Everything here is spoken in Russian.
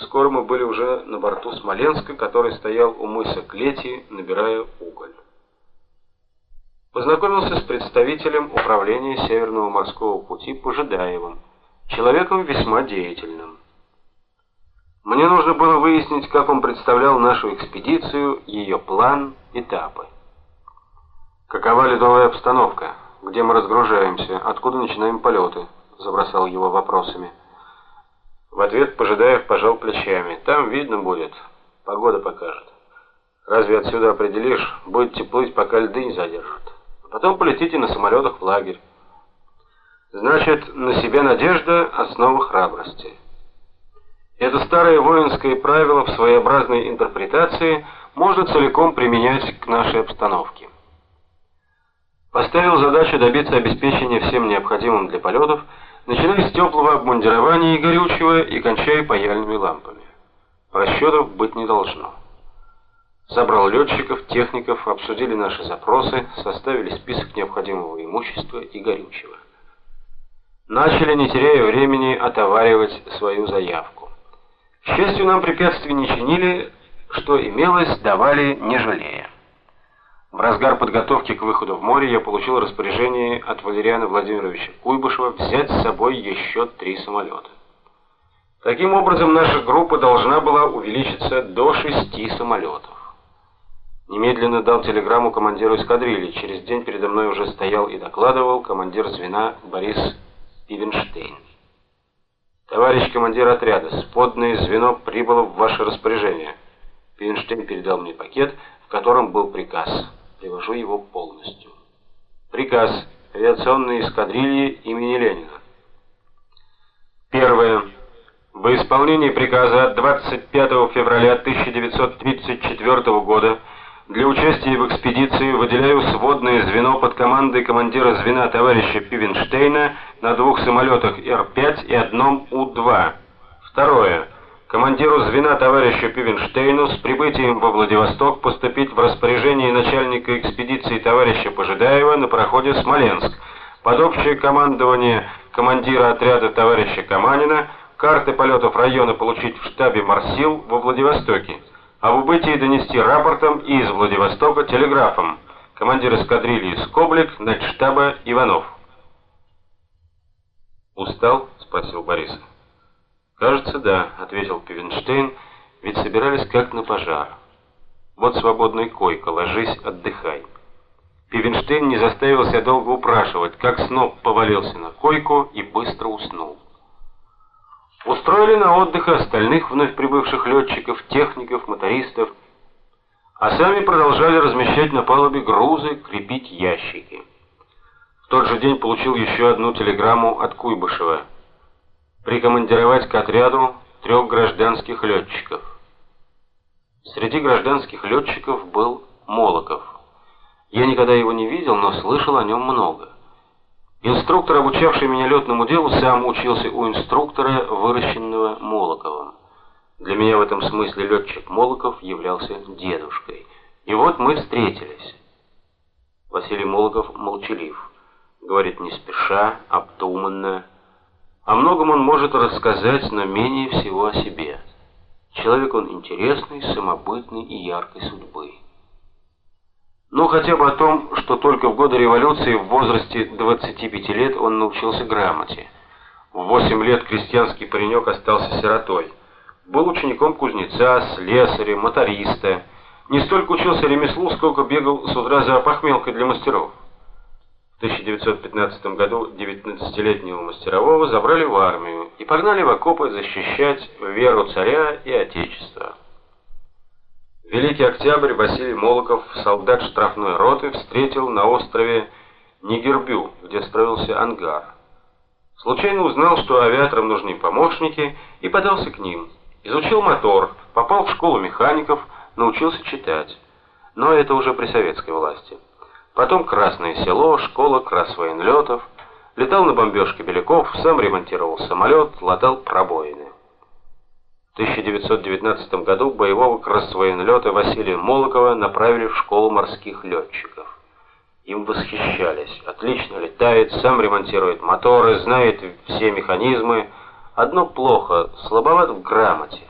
Скоро мы были уже на борту Смоленска, который стоял у мыса Клети, набирая уголь. Познакомился с представителем управления Северного морского пути Пожидаевым, человеком весьма деятельным. Мне нужно было выяснить, как он представлял нашу экспедицию, ее план, этапы. Какова ледовая обстановка? Где мы разгружаемся? Откуда начинаем полеты? Забросал его вопросами. В ответ Пожидаев пожал плечами. Там видно будет. Погода покажет. Разве отсюда определишь? Будете плыть, пока льды не задержат. Потом полетите на самолетах в лагерь. Значит, на себя надежда – основа храбрости. Это старое воинское правило в своеобразной интерпретации можно целиком применять к нашей обстановке. Поставил задачу добиться обеспечения всем необходимым для полетов – начиная с теплого обмундирования и горючего и кончая паяльными лампами. Расчетов быть не должно. Собрал летчиков, техников, обсудили наши запросы, составили список необходимого имущества и горючего. Начали, не теряя времени, отоваривать свою заявку. К счастью, нам препятствий не чинили, что имелось, давали не жалея. В разгар подготовки к выходу в море я получил распоряжение от Валериана Владимировича Куйбышева взять с собой еще три самолета. Таким образом, наша группа должна была увеличиться до шести самолетов. Немедленно дал телеграмму командиру эскадрильи. Через день передо мной уже стоял и докладывал командир звена Борис Пивенштейн. Товарищ командир отряда, сподное звено прибыло в ваше распоряжение. Пивенштейн передал мне пакет, в котором был приказ. Привожу его полностью. Приказ авиационной эскадрильи имени Ленина. Первое. В исполнении приказа от 25 февраля 1934 года для участия в экспедиции выделяю сводное звено под командой командира звена товарища Пивенштейна на двух самолетах Р-5 и одном У-2. Второе командиру звена товарищу Пивенштейну с прибытием во Владивосток поступить в распоряжение начальника экспедиции товарища Пожидаева на проходе Смоленск, под общее командование командира отряда товарища Каманина, карты полетов района получить в штабе Марсил во Владивостоке, а в убытии донести рапортом и из Владивостока телеграфом. Командир эскадрильи Скоблик, штаба Иванов. «Устал?» — спросил Борис. «Кажется, да», — ответил Пивенштейн, — «ведь собирались как на пожар. Вот свободная койка, ложись, отдыхай». Пивенштейн не заставил себя долго упрашивать, как сноб повалился на койку и быстро уснул. Устроили на отдых остальных вновь прибывших летчиков, техников, мотористов, а сами продолжали размещать на палубе грузы, крепить ящики. В тот же день получил еще одну телеграмму от Куйбышева — прикомандировать к отряду трех гражданских летчиков. Среди гражданских летчиков был Молоков. Я никогда его не видел, но слышал о нем много. Инструктор, обучавший меня летному делу, сам учился у инструктора, выращенного Молоковым. Для меня в этом смысле летчик Молоков являлся дедушкой. И вот мы встретились. Василий Молоков молчалив. Говорит не спеша, обдуманно, о многом он может рассказать, но менее всего о себе. Человек он интересный, самобытный и яркой судьбы. Ну, хотя бы о том, что только в годы революции в возрасте 25 лет он научился грамоте. В 8 лет крестьянский паренек остался сиротой. Был учеником кузнеца, слесаря, моториста. Не столько учился ремеслу, сколько бегал с утра за похмелкой для мастеров. В 1915 году 19-летнего мастерового забрали в армию и погнали в окопы защищать веру царя и отечества. Великий Октябрь Василий Молоков, солдат штрафной роты, встретил на острове Нигербю, где строился ангар. Случайно узнал, что авиаторам нужны помощники, и подался к ним. Изучил мотор, попал в школу механиков, научился читать. Но это уже при советской власти. Потом Красное село, школа красвоенлетов. Летал на бомбежке Беляков, сам ремонтировал самолет, латал пробоины. В 1919 году боевого красвоенлета Василия Молокова направили в школу морских летчиков. Им восхищались. Отлично летает, сам ремонтирует моторы, знает все механизмы. Одно плохо, слабоват в грамоте.